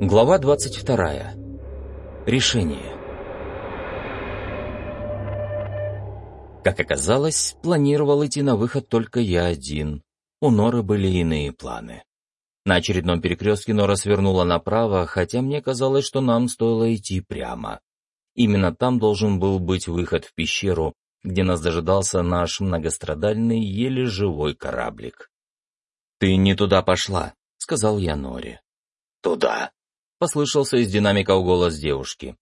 Глава 22. Решение. Как оказалось, планировал идти на выход только я один. У Норы были иные планы. На очередном перекрестке Нора свернула направо, хотя мне казалось, что нам стоило идти прямо. Именно там должен был быть выход в пещеру, где нас дожидался наш многострадальный, еле живой кораблик. «Ты не туда пошла», — сказал я Норе. «Туда», Послышался из динамика голос девушки.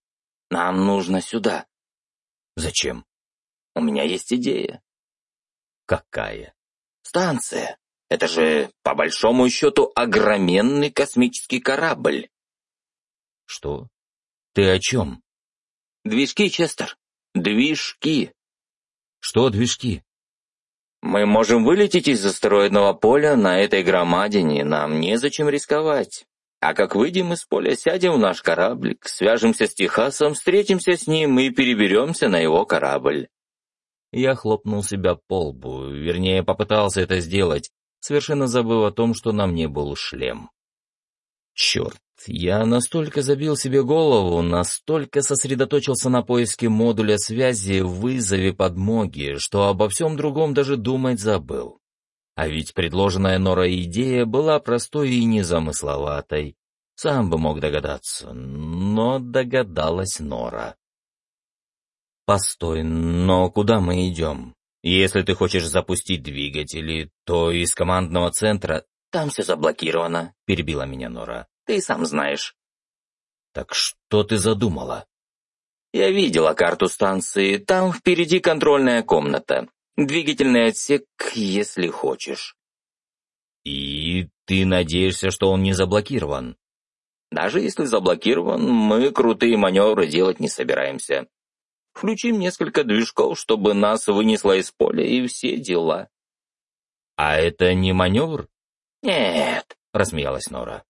«Нам нужно сюда». «Зачем?» «У меня есть идея». «Какая?» «Станция. Это же, по большому счету, огроменный космический корабль». «Что? Ты о чем?» «Движки, Честер. Движки». «Что движки?» «Мы можем вылететь из астероидного поля на этой громадине, нам незачем рисковать. А как выйдем из поля, сядем в наш кораблик, свяжемся с Техасом, встретимся с ним и переберемся на его корабль. Я хлопнул себя по лбу, вернее, попытался это сделать, совершенно забыв о том, что на мне был шлем. Черт, я настолько забил себе голову, настолько сосредоточился на поиске модуля связи, вызове подмоги, что обо всем другом даже думать забыл. А ведь предложенная Нора идея была простой и незамысловатой. Сам бы мог догадаться, но догадалась Нора. «Постой, но куда мы идем? Если ты хочешь запустить двигатели, то из командного центра...» «Там все заблокировано», — перебила меня Нора. «Ты сам знаешь». «Так что ты задумала?» «Я видела карту станции. Там впереди контрольная комната. Двигательный отсек, если хочешь. И ты надеешься, что он не заблокирован? Даже если заблокирован, мы крутые маневры делать не собираемся. Включим несколько движков, чтобы нас вынесло из поля, и все дела. А это не маневр? Нет, рассмеялась Нора.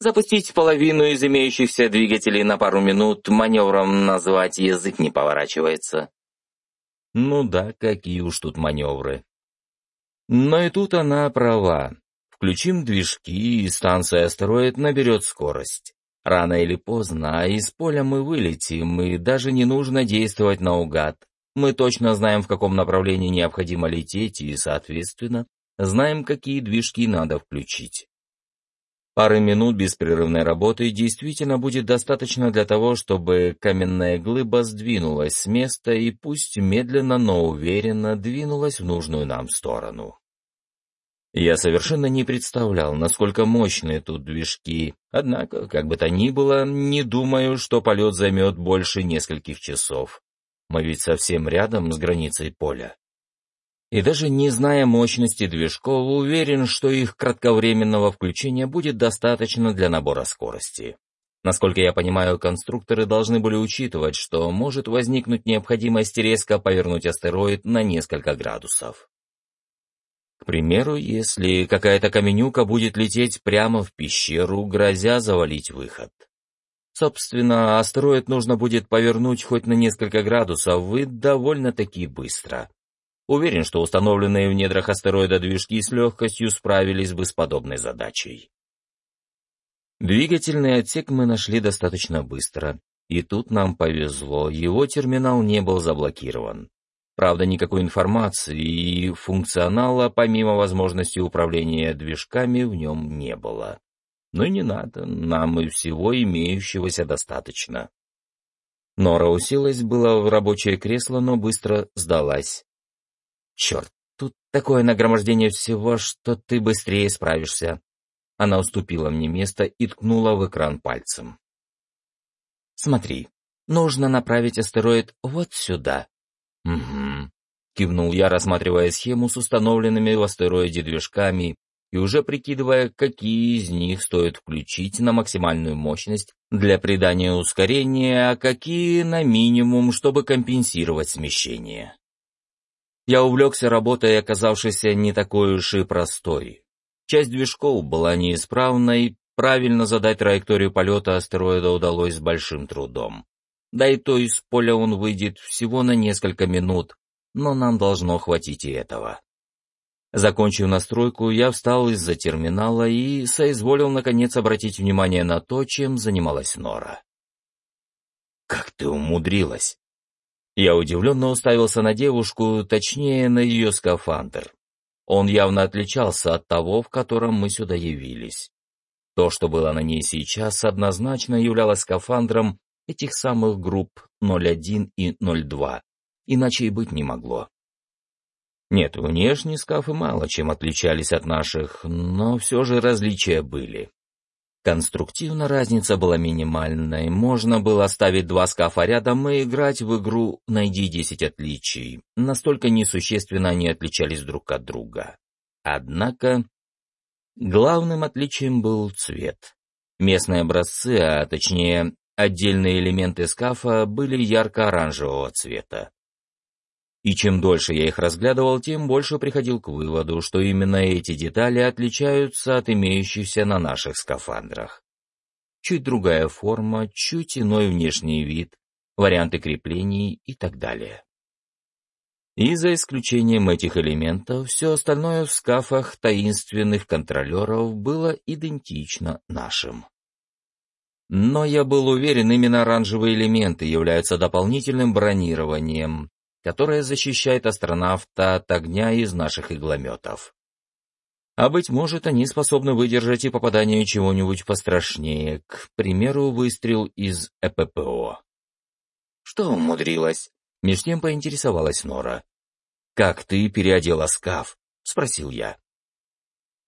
Запустить половину из имеющихся двигателей на пару минут маневром назвать язык не поворачивается. Ну да, какие уж тут маневры. Но и тут она права. Включим движки, и станция астероид наберет скорость. Рано или поздно, из поля мы вылетим, и даже не нужно действовать наугад. Мы точно знаем, в каком направлении необходимо лететь, и, соответственно, знаем, какие движки надо включить. Пары минут беспрерывной работы действительно будет достаточно для того, чтобы каменная глыба сдвинулась с места и пусть медленно, но уверенно двинулась в нужную нам сторону. Я совершенно не представлял, насколько мощные тут движки, однако, как бы то ни было, не думаю, что полет займет больше нескольких часов. Мы ведь совсем рядом с границей поля и даже не зная мощности движков, уверен, что их кратковременного включения будет достаточно для набора скорости. Насколько я понимаю, конструкторы должны были учитывать, что может возникнуть необходимость резко повернуть астероид на несколько градусов. К примеру, если какая-то каменюка будет лететь прямо в пещеру, грозя завалить выход. Собственно, астероид нужно будет повернуть хоть на несколько градусов и довольно-таки быстро. Уверен, что установленные в недрах астероида движки с легкостью справились бы с подобной задачей. Двигательный отсек мы нашли достаточно быстро, и тут нам повезло, его терминал не был заблокирован. Правда, никакой информации и функционала, помимо возможности управления движками, в нем не было. Но не надо, нам и всего имеющегося достаточно. Нора уселась было в рабочее кресло, но быстро сдалась. Черт, тут такое нагромождение всего, что ты быстрее справишься. Она уступила мне место и ткнула в экран пальцем. Смотри, нужно направить астероид вот сюда. Угу. Кивнул я, рассматривая схему с установленными в астероиде движками и уже прикидывая, какие из них стоит включить на максимальную мощность для придания ускорения, а какие на минимум, чтобы компенсировать смещение. Я увлекся работой, оказавшейся не такой уж и простой. Часть движков была неисправной, правильно задать траекторию полета астероида удалось с большим трудом. Да и то из поля он выйдет всего на несколько минут, но нам должно хватить и этого. Закончив настройку, я встал из-за терминала и соизволил, наконец, обратить внимание на то, чем занималась Нора. «Как ты умудрилась?» Я удивленно уставился на девушку, точнее, на ее скафандр. Он явно отличался от того, в котором мы сюда явились. То, что было на ней сейчас, однозначно являлось скафандром этих самых групп 01 и 02, иначе и быть не могло. Нет, внешне скафы мало чем отличались от наших, но все же различия были. Конструктивно разница была минимальной, можно было ставить два скафа рядом и играть в игру «Найди 10 отличий». Настолько несущественно они отличались друг от друга. Однако главным отличием был цвет. Местные образцы, а точнее отдельные элементы скафа, были ярко-оранжевого цвета. И чем дольше я их разглядывал, тем больше приходил к выводу, что именно эти детали отличаются от имеющихся на наших скафандрах. Чуть другая форма, чуть иной внешний вид, варианты креплений и так далее. И за исключением этих элементов, все остальное в скафах таинственных контролеров было идентично нашим. Но я был уверен, именно оранжевые элементы являются дополнительным бронированием, которая защищает астронавта от огня из наших иглометов. А быть может, они способны выдержать и попадание чего-нибудь пострашнее, к примеру, выстрел из ЭППО. «Что умудрилась?» — меж тем поинтересовалась Нора. «Как ты переодела скаф?» — спросил я.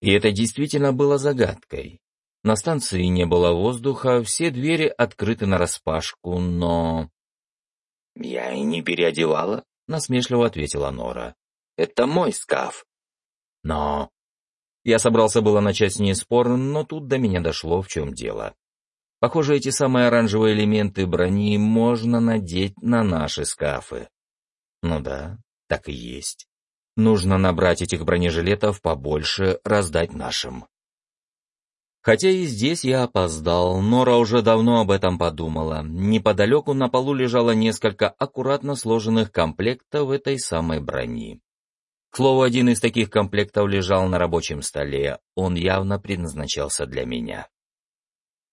И это действительно было загадкой. На станции не было воздуха, все двери открыты нараспашку, но... «Я и не переодевала», — насмешливо ответила Нора. «Это мой скаф». «Но...» Я собрался было начать с ней спор, но тут до меня дошло, в чем дело. Похоже, эти самые оранжевые элементы брони можно надеть на наши скафы. Ну да, так и есть. Нужно набрать этих бронежилетов побольше, раздать нашим. Хотя и здесь я опоздал, Нора уже давно об этом подумала. Неподалеку на полу лежало несколько аккуратно сложенных комплектов этой самой брони. К слову, один из таких комплектов лежал на рабочем столе, он явно предназначался для меня.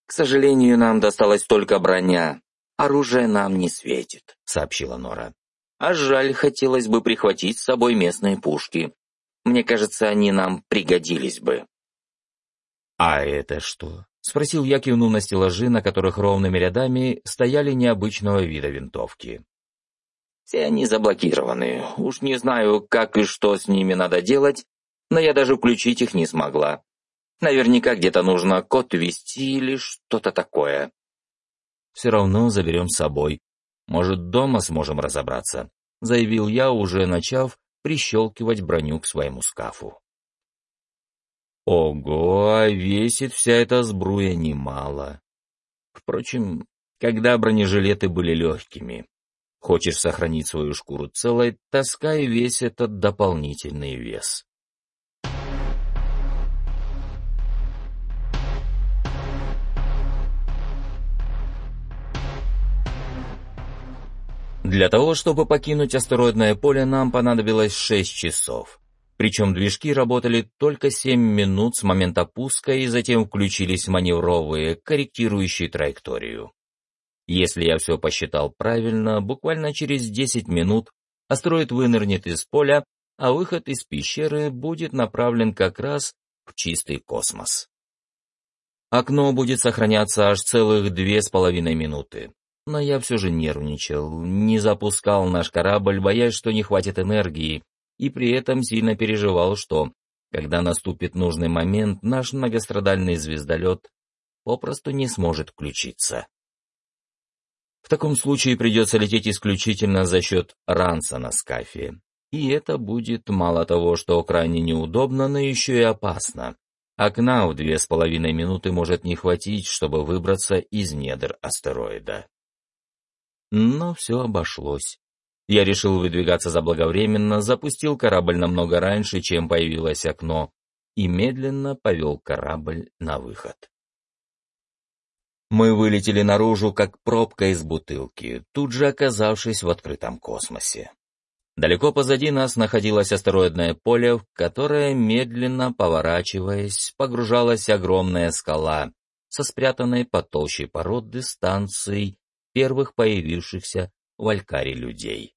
«К сожалению, нам досталась только броня. Оружие нам не светит», — сообщила Нора. «А жаль, хотелось бы прихватить с собой местные пушки. Мне кажется, они нам пригодились бы». «А это что?» — спросил я, кивнув на стеллажи, на которых ровными рядами стояли необычного вида винтовки. «Все они заблокированы. Уж не знаю, как и что с ними надо делать, но я даже включить их не смогла. Наверняка где-то нужно код ввести или что-то такое». «Все равно заберем с собой. Может, дома сможем разобраться», — заявил я, уже начав прищелкивать броню к своему скафу. Ого, а весит вся эта сбруя немало. Впрочем, когда бронежилеты были легкими. Хочешь сохранить свою шкуру целой, таскай весь этот дополнительный вес. Для того, чтобы покинуть астероидное поле, нам понадобилось 6 часов. Причем движки работали только 7 минут с момента пуска и затем включились маневровые, корректирующие траекторию. Если я все посчитал правильно, буквально через 10 минут астероид вынырнет из поля, а выход из пещеры будет направлен как раз в чистый космос. Окно будет сохраняться аж целых две с половиной минуты. Но я все же нервничал, не запускал наш корабль, боясь, что не хватит энергии, и при этом сильно переживал, что, когда наступит нужный момент, наш многострадальный звездолет попросту не сможет включиться. В таком случае придется лететь исключительно за счет ранца на скафе. И это будет мало того, что крайне неудобно, но еще и опасно. Окна в две с половиной минуты может не хватить, чтобы выбраться из недр астероида. Но все обошлось. Я решил выдвигаться заблаговременно, запустил корабль намного раньше, чем появилось окно, и медленно повел корабль на выход. Мы вылетели наружу, как пробка из бутылки, тут же оказавшись в открытом космосе. Далеко позади нас находилось астероидное поле, в которое, медленно поворачиваясь, погружалась огромная скала со спрятанной под толщей породы станцией первых появившихся в Алькаре людей.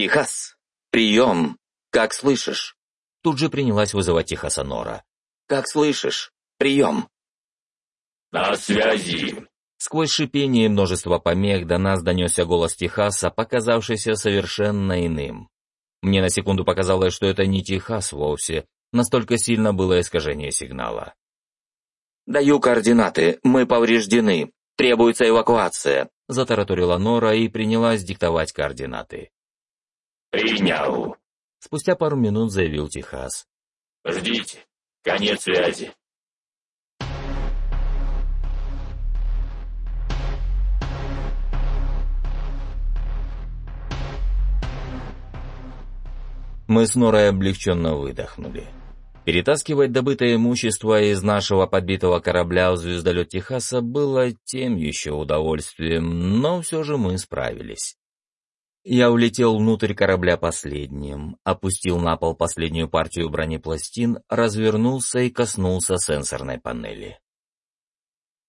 «Техас! Прием! Как слышишь?» Тут же принялась вызывать Техаса Нора. «Как слышишь? Прием!» «На связи!» Сквозь шипение и множество помех до нас донесся голос Техаса, показавшийся совершенно иным. Мне на секунду показалось, что это не Техас вовсе, настолько сильно было искажение сигнала. «Даю координаты, мы повреждены, требуется эвакуация», — затараторила Нора и принялась диктовать координаты. «Принял», — спустя пару минут заявил Техас. «Ждите, конец связи». Мы с Норой облегченно выдохнули. Перетаскивать добытое имущество из нашего подбитого корабля в звездолет Техаса было тем еще удовольствием, но все же мы справились. Я улетел внутрь корабля последним, опустил на пол последнюю партию бронепластин, развернулся и коснулся сенсорной панели.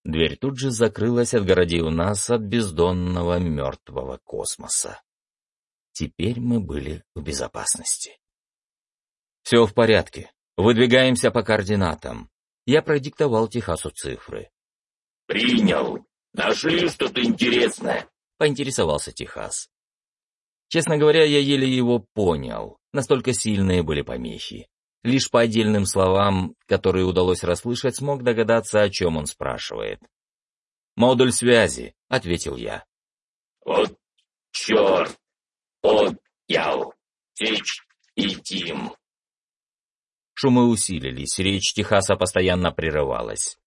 Дверь тут же закрылась, отгородив нас от бездонного мертвого космоса. Теперь мы были в безопасности. «Все в порядке. Выдвигаемся по координатам». Я продиктовал Техасу цифры. «Принял. Нашли что-то интересное?» — поинтересовался Техас. Честно говоря, я еле его понял. Настолько сильные были помехи. Лишь по отдельным словам, которые удалось расслышать, смог догадаться, о чем он спрашивает. «Модуль связи», — ответил я. «Вот черт! Понял. Течь и Тим. Шумы усилились, речь Техаса постоянно прерывалась.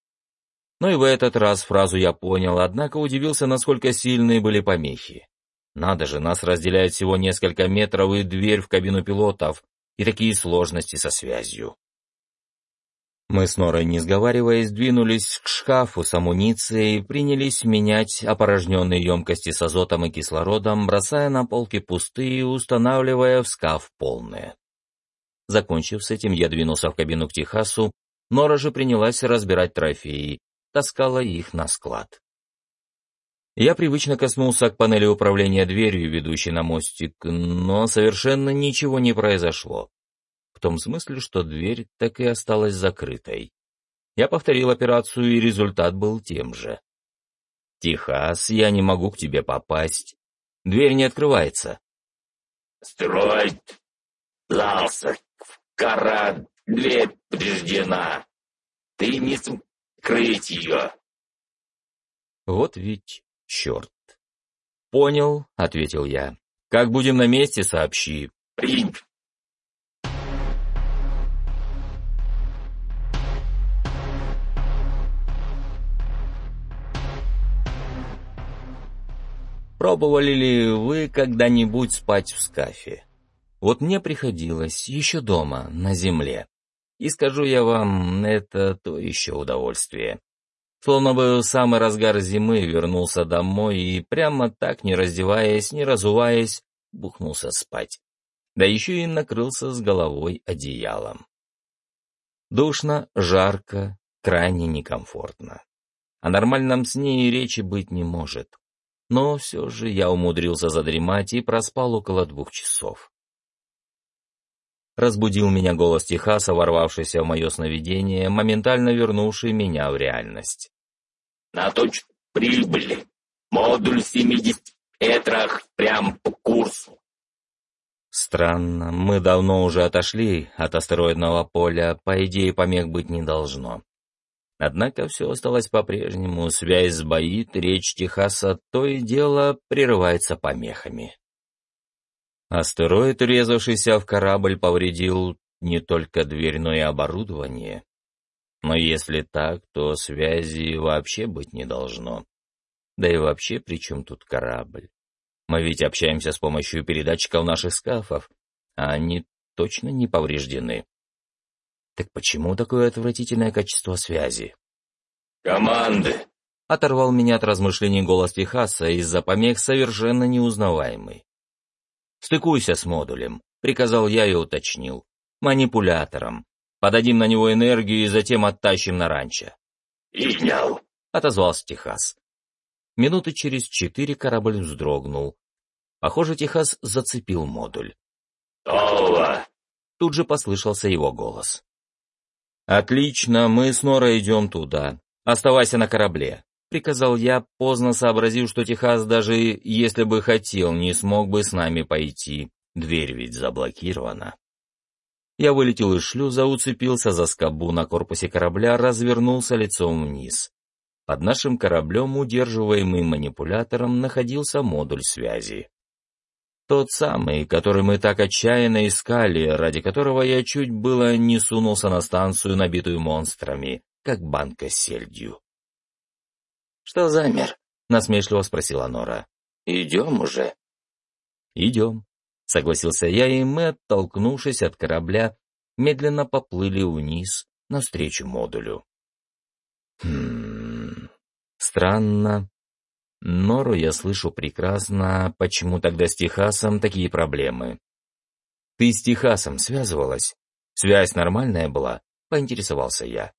Но и в этот раз фразу я понял, однако удивился, насколько сильные были помехи. Надо же, нас разделяет всего несколько метров и дверь в кабину пилотов, и такие сложности со связью. Мы с Норой, не сговариваясь, двинулись к шкафу с амуницией и принялись менять опорожненные емкости с азотом и кислородом, бросая на полки пустые и устанавливая в шкаф полные. Закончив с этим, я двинулся в кабину к Техасу, Нора же принялась разбирать трофеи, таскала их на склад. Я привычно коснулся к панели управления дверью, ведущей на мостик, но совершенно ничего не произошло в том смысле, что дверь так и осталась закрытой. Я повторил операцию, и результат был тем же. «Техас, я не могу к тебе попасть. Дверь не открывается». «Строить! Лался! Кора! Дверь повреждена! Ты не скрыть ее!» «Вот ведь черт!» «Понял», — ответил я. «Как будем на месте, сообщи». «Принь! Пробовали ли вы когда-нибудь спать в скафе? Вот мне приходилось еще дома, на земле. И скажу я вам, это то еще удовольствие. Словно бы в самый разгар зимы вернулся домой и прямо так, не раздеваясь, не разуваясь, бухнулся спать. Да еще и накрылся с головой одеялом. Душно, жарко, крайне некомфортно. О нормальном сне и речи быть не может но все же я умудрился задремать и проспал около двух часов. Разбудил меня голос Техаса, ворвавшийся в мое сновидение, моментально вернувший меня в реальность. «На точку прибыли. Модуль 70 метрах прям по курсу». Странно, мы давно уже отошли от астероидного поля, по идее помех быть не должно. Однако все осталось по-прежнему, связь сбоит, речь Техаса то и дело прерывается помехами. Астероид, резавшийся в корабль, повредил не только дверь, но и оборудование. Но если так, то связи вообще быть не должно. Да и вообще, при чем тут корабль? Мы ведь общаемся с помощью передатчиков наших скафов, а они точно не повреждены. Так почему такое отвратительное качество связи? «Команды!» — оторвал меня от размышлений голос Техаса из-за помех совершенно неузнаваемый. «Стыкуйся с модулем», — приказал я и уточнил. «Манипулятором. Подадим на него энергию и затем оттащим на ранчо». «Принял», — отозвался Техас. Минуты через четыре корабль вздрогнул. Похоже, Техас зацепил модуль. «Готово!» Тут же послышался его голос. «Отлично, мы с Норой идем туда. Оставайся на корабле», — приказал я, поздно сообразив, что Техас даже если бы хотел, не смог бы с нами пойти. Дверь ведь заблокирована. Я вылетел из шлюза, уцепился за скобу на корпусе корабля, развернулся лицом вниз. Под нашим кораблем, удерживаемый манипулятором, находился модуль связи. Тот самый, который мы так отчаянно искали, ради которого я чуть было не сунулся на станцию, набитую монстрами, как банка с сельдью. «Что замер?» — насмешливо спросила Нора. «Идем уже». «Идем», — согласился я, и мы, оттолкнувшись от корабля, медленно поплыли вниз, навстречу модулю. Хм... Странно, Нору я слышу прекрасно, почему тогда с Техасом такие проблемы. Ты с Техасом связывалась? Связь нормальная была? Поинтересовался я.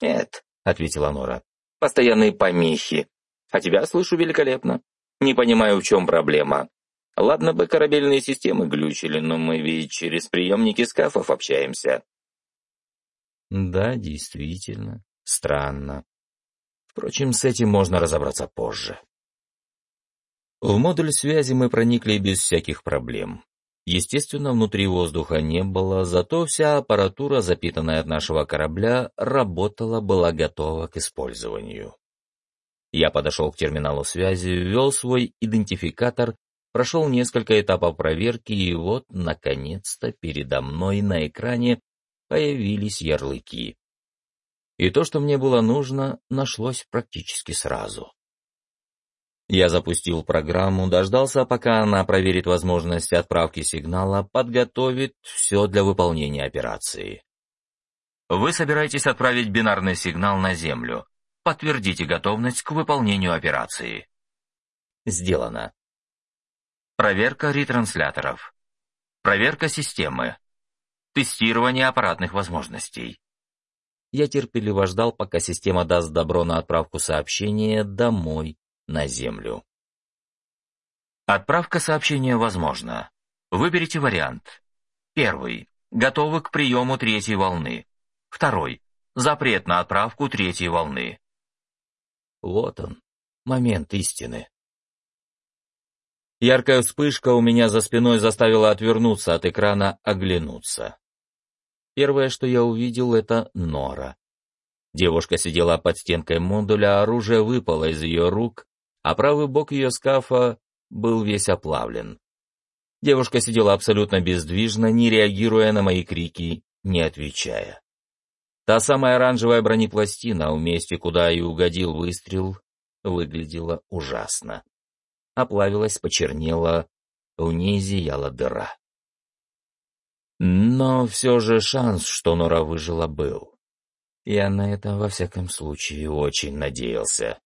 Нет, ответила Нора. Постоянные помехи. А тебя слышу великолепно. Не понимаю, в чем проблема. Ладно бы корабельные системы глючили, но мы ведь через приемники скафов общаемся. Да, действительно, странно. Впрочем, с этим можно разобраться позже. В модуль связи мы проникли без всяких проблем. Естественно, внутри воздуха не было, зато вся аппаратура, запитанная от нашего корабля, работала, была готова к использованию. Я подошел к терминалу связи, ввел свой идентификатор, прошел несколько этапов проверки, и вот, наконец-то, передо мной на экране появились ярлыки. И то, что мне было нужно, нашлось практически сразу. Я запустил программу, дождался, пока она проверит возможность отправки сигнала, подготовит все для выполнения операции. Вы собираетесь отправить бинарный сигнал на Землю. Подтвердите готовность к выполнению операции. Сделано. Проверка ретрансляторов. Проверка системы. Тестирование аппаратных возможностей. Я терпеливо ждал, пока система даст добро на отправку сообщения домой на Землю. Отправка сообщения возможна. Выберите вариант. Первый. Готовы к приему третьей волны. Второй. Запрет на отправку третьей волны. Вот он, момент истины. Яркая вспышка у меня за спиной заставила отвернуться от экрана, оглянуться. Первое, что я увидел, это Нора. Девушка сидела под стенкой модуля, оружие выпало из ее рук, а правый бок ее скафа был весь оплавлен. Девушка сидела абсолютно бездвижно, не реагируя на мои крики, не отвечая. Та самая оранжевая бронепластина, в месте, куда и угодил выстрел, выглядела ужасно. Оплавилась, почернела, в ней зияла дыра. Но все же шанс, что Нора выжила, был. Я на это, во всяком случае, очень надеялся.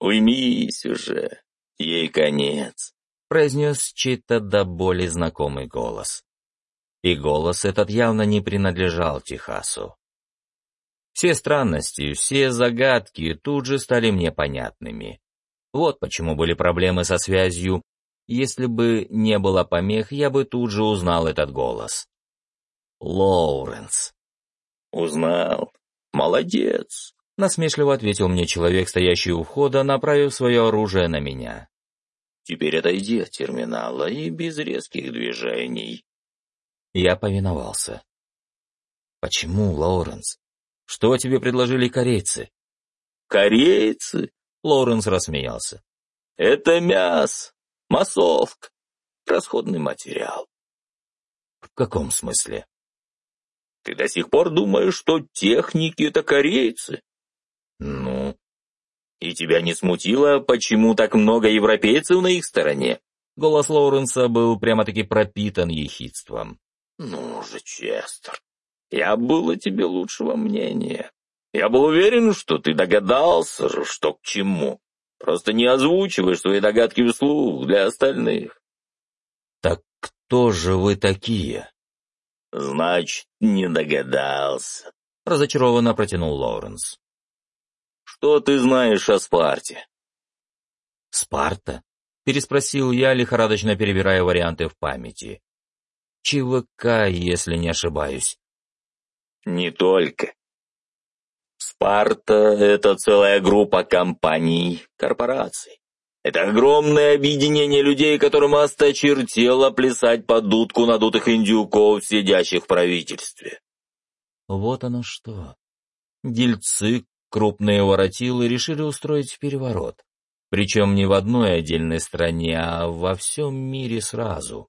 «Уймись уже, ей конец», — произнес чей-то до боли знакомый голос. И голос этот явно не принадлежал Техасу. Все странности, все загадки тут же стали мне понятными. Вот почему были проблемы со связью. Если бы не было помех, я бы тут же узнал этот голос. Лоуренс. «Узнал. Молодец. — насмешливо ответил мне человек, стоящий у входа, направив свое оружие на меня. «Теперь отойди от терминала и без резких движений». Я повиновался. «Почему, Лоуренс? Что тебе предложили корейцы?» «Корейцы?» — Лоуренс рассмеялся. «Это мясо, массовка, расходный материал». «В каком смысле?» «Ты до сих пор думаешь, что техники — это корейцы?» «Ну?» «И тебя не смутило, почему так много европейцев на их стороне?» Голос Лоуренса был прямо-таки пропитан ехидством. «Ну же, Честер, я был о тебе лучшего мнения. Я был уверен, что ты догадался, что к чему. Просто не озвучиваешь свои догадки вслух для остальных». Так кто же вы такие? Значит, не догадался. Разочарованно протянул Лоуренс. Что ты знаешь о Спарте? Спарта? Переспросил я, лихорадочно перебирая варианты в памяти. ЧВК, если не ошибаюсь. Не только. Спарта — это целая группа компаний, корпораций. Это огромное объединение людей, которым осточертело плясать под дудку надутых индюков, сидящих в правительстве. Вот оно что. Дельцы, крупные воротилы, решили устроить переворот. Причем не в одной отдельной стране, а во всем мире сразу.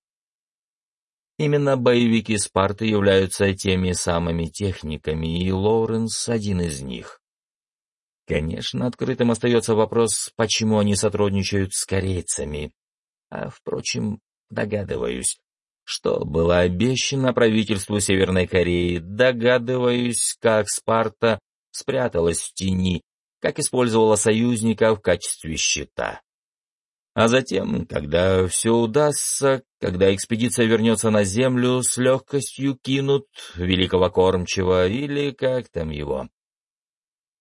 Именно боевики Спарты являются теми самыми техниками, и Лоуренс один из них. Конечно, открытым остается вопрос, почему они сотрудничают с корейцами. А, впрочем, догадываюсь, что было обещано правительству Северной Кореи, догадываюсь, как Спарта спряталась в тени, как использовала союзника в качестве щита. А затем, когда все удастся, когда экспедиция вернется на Землю, с легкостью кинут великого кормчего или как там его.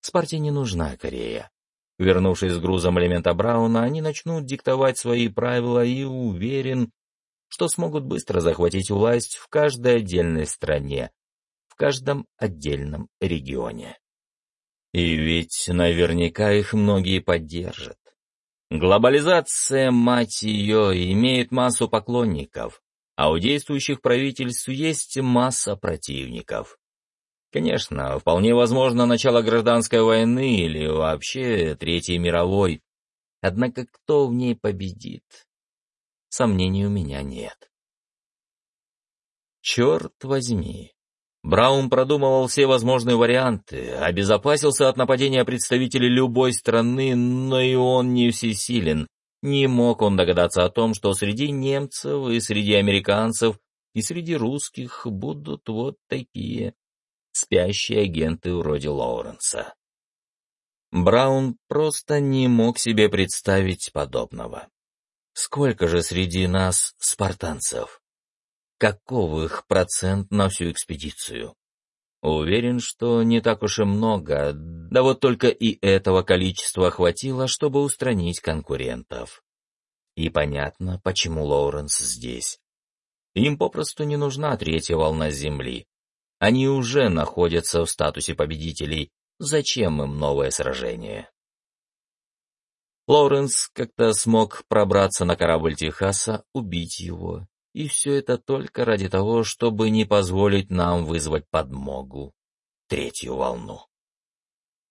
Спарте не нужна Корея. Вернувшись с грузом элемента Брауна, они начнут диктовать свои правила и уверен, что смогут быстро захватить власть в каждой отдельной стране, в каждом отдельном регионе. И ведь наверняка их многие поддержат. Глобализация, мать ее, имеет массу поклонников, а у действующих правительств есть масса противников. Конечно, вполне возможно начало гражданской войны или вообще Третьей мировой. Однако кто в ней победит? Сомнений у меня нет. Черт возьми. Браун продумывал все возможные варианты, обезопасился от нападения представителей любой страны, но и он не всесилен. Не мог он догадаться о том, что среди немцев и среди американцев и среди русских будут вот такие спящие агенты вроде Лоуренса. Браун просто не мог себе представить подобного. Сколько же среди нас спартанцев? Каков их процент на всю экспедицию. Уверен, что не так уж и много, да вот только и этого количества хватило, чтобы устранить конкурентов. И понятно, почему Лоуренс здесь. Им попросту не нужна третья волна Земли. Они уже находятся в статусе победителей. Зачем им новое сражение? Лоуренс как-то смог пробраться на корабль Техаса, убить его и все это только ради того, чтобы не позволить нам вызвать подмогу, третью волну.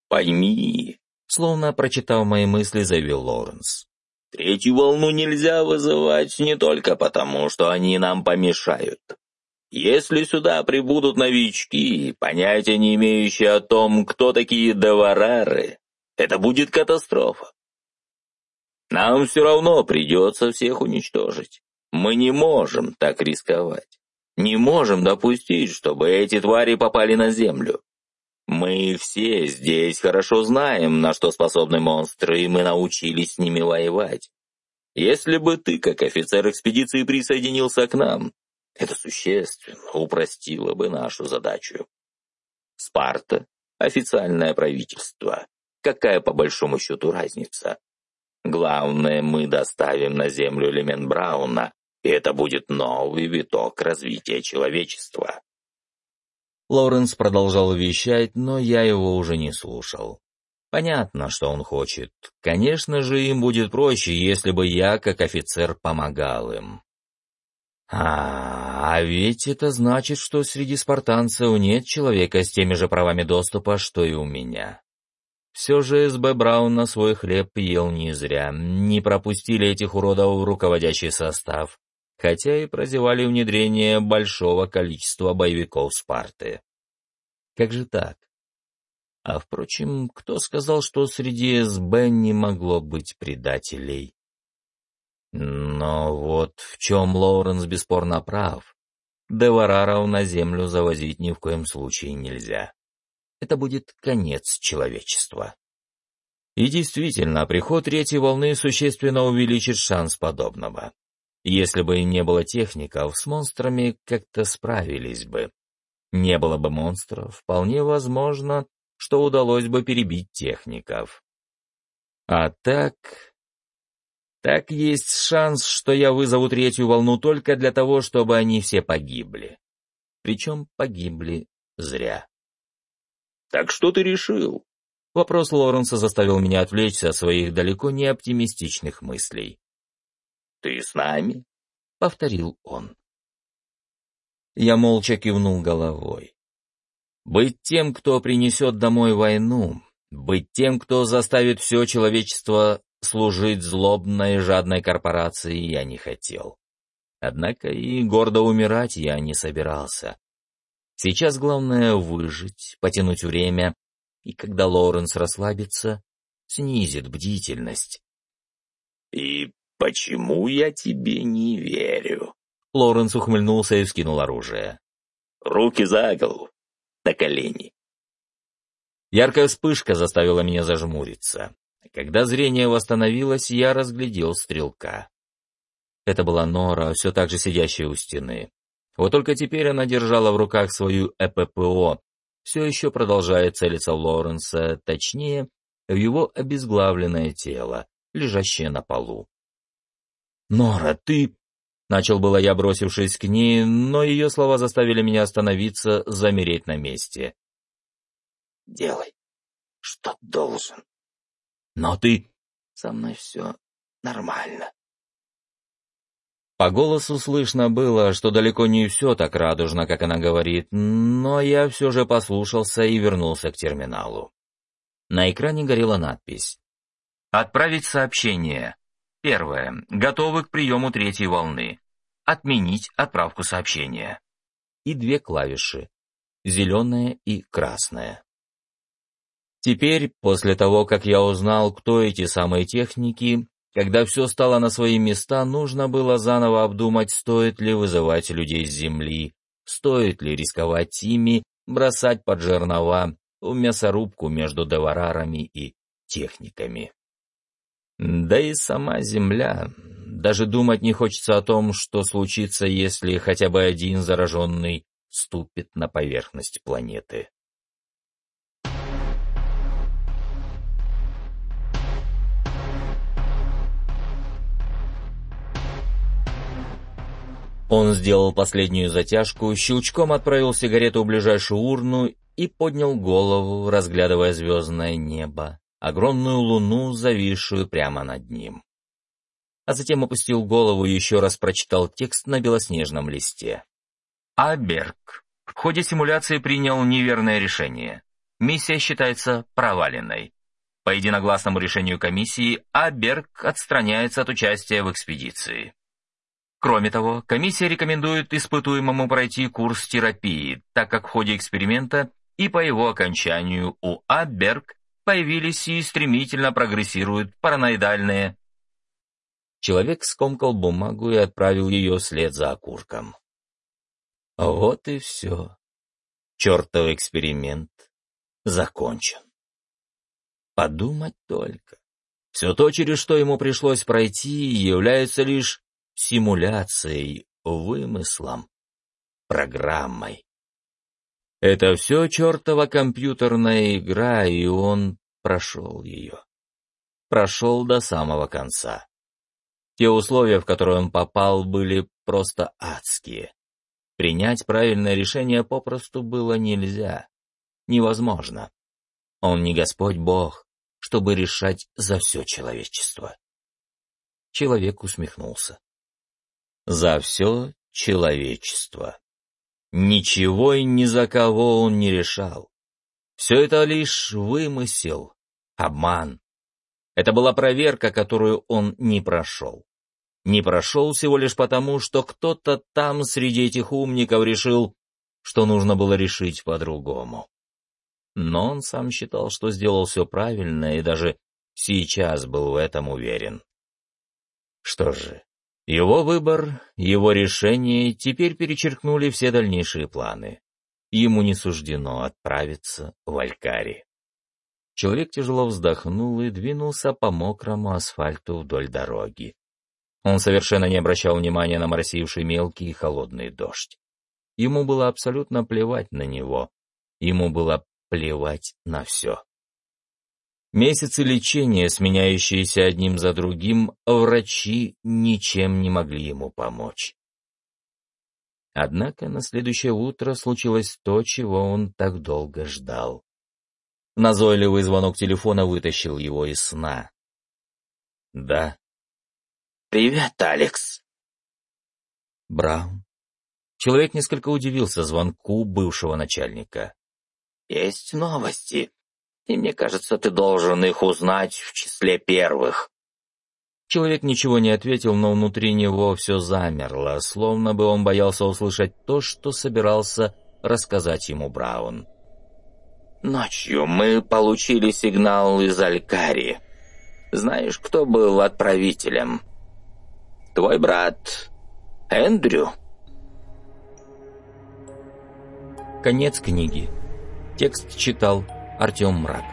«Пойми», — словно прочитав мои мысли, заявил Лоуренс. «Третью волну нельзя вызывать не только потому, что они нам помешают. Если сюда прибудут новички, понятия не имеющие о том, кто такие деварары, это будет катастрофа. Нам все равно придется всех уничтожить. Мы не можем так рисковать. Не можем допустить, чтобы эти твари попали на Землю. Мы все здесь хорошо знаем, на что способны монстры, и мы научились с ними воевать. Если бы ты, как офицер экспедиции, присоединился к нам, это существенно упростило бы нашу задачу. Спарта — официальное правительство. Какая по большому счету разница? Главное, мы доставим на Землю элемент Брауна, и это будет новый виток развития человечества. Лоуренс продолжал вещать, но я его уже не слушал. Понятно, что он хочет. Конечно же, им будет проще, если бы я, как офицер, помогал им. А, а ведь это значит, что среди спартанцев нет человека с теми же правами доступа, что и у меня. Все же СБ Браун на свой хлеб ел не зря, не пропустили этих уродов в руководящий состав хотя и прозевали внедрение большого количества боевиков Спарты. Как же так? А впрочем, кто сказал, что среди СБ не могло быть предателей? Но вот в чем Лоуренс бесспорно прав. Девараров на землю завозить ни в коем случае нельзя. Это будет конец человечества. И действительно, приход третьей волны существенно увеличит шанс подобного. Если бы не было техников, с монстрами как-то справились бы. Не было бы монстров, вполне возможно, что удалось бы перебить техников. А так... Так есть шанс, что я вызову третью волну только для того, чтобы они все погибли. Причем погибли зря. «Так что ты решил?» Вопрос Лоренса заставил меня отвлечься от своих далеко не оптимистичных мыслей. «Ты с нами?» — повторил он. Я молча кивнул головой. Быть тем, кто принесет домой войну, быть тем, кто заставит все человечество служить злобной и жадной корпорации, я не хотел. Однако и гордо умирать я не собирался. Сейчас главное выжить, потянуть время, и когда Лоуренс расслабится, снизит бдительность. «И почему я тебе не верю?» Лоуренс ухмыльнулся и вскинул оружие. «Руки за голову, на колени». Яркая вспышка заставила меня зажмуриться. Когда зрение восстановилось, я разглядел стрелка. Это была Нора, все так же сидящая у стены. Вот только теперь она держала в руках свою ЭППО, все еще продолжая целиться в Лоренса, точнее, в его обезглавленное тело, лежащее на полу. «Нора, ты...» — начал было я, бросившись к ней, но ее слова заставили меня остановиться, замереть на месте. «Делай, что должен». «Но ты...» «Со мной все нормально». По голосу слышно было, что далеко не все так радужно, как она говорит, но я все же послушался и вернулся к терминалу. На экране горела надпись. «Отправить сообщение. Первое. Готовы к приему третьей волны. Отменить отправку сообщения». И две клавиши. Зеленая и красная. Теперь, после того, как я узнал, кто эти самые техники, когда все стало на свои места, нужно было заново обдумать, стоит ли вызывать людей с земли, стоит ли рисковать ими, бросать под жернова в мясорубку между деварарами и техниками. Да и сама земля. Даже думать не хочется о том, что случится, если хотя бы один зараженный ступит на поверхность планеты. Он сделал последнюю затяжку, щелчком отправил сигарету в ближайшую урну и поднял голову, разглядывая звездное небо, огромную луну, зависшую прямо над ним. А затем опустил голову и еще раз прочитал текст на белоснежном листе. Аберг. В ходе симуляции принял неверное решение. Миссия считается проваленной. По единогласному решению комиссии Аберг отстраняется от участия в экспедиции. Кроме того, комиссия рекомендует испытуемому пройти курс терапии, так как в ходе эксперимента и по его окончанию у Аберг появились и стремительно прогрессируют параноидальные. Человек скомкал бумагу и отправил ее вслед за окурком. Вот и все. Чертов эксперимент закончен. Подумать только. Все то, через что ему пришлось пройти, является лишь симуляцией, вымыслом, программой. Это все чертова компьютерная игра, и он прошел ее. Прошел до самого конца. Те условия, в которые он попал, были просто адские. Принять правильное решение попросту было нельзя. Невозможно. Он не Господь Бог, чтобы решать за все человечество. Человек усмехнулся за все человечество. Ничего и ни за кого он не решал. Все это лишь вымысел, обман. Это была проверка, которую он не прошел. Не прошел всего лишь потому, что кто-то там среди этих умников решил, что нужно было решить по-другому. Но он сам считал, что сделал все правильно и даже сейчас был в этом уверен. Что же, его выбор, его решение теперь перечеркнули все дальнейшие планы. Ему не суждено отправиться в Алькари. Человек тяжело вздохнул и двинулся по мокрому асфальту вдоль дороги. Он совершенно не обращал внимания на моросивший мелкий и холодный дождь. Ему было абсолютно плевать на него. Ему было плевать на все. Месяцы лечения, сменяющиеся одним за другим, врачи ничем не могли ему помочь. Однако на следующее утро случилось то, чего он так долго ждал. Назойливый звонок телефона вытащил его из сна. «Да». «Привет, Алекс». «Браун». Человек несколько удивился звонку бывшего начальника. «Есть новости, и мне кажется, ты должен их узнать в числе первых». Человек ничего не ответил, но внутри него все замерло, словно бы он боялся услышать то, что собирался рассказать ему Браун. «Ночью мы получили сигнал из Алькари. Знаешь, кто был отправителем? Твой брат Эндрю?» Конец книги. Текст читал Артем Мрак.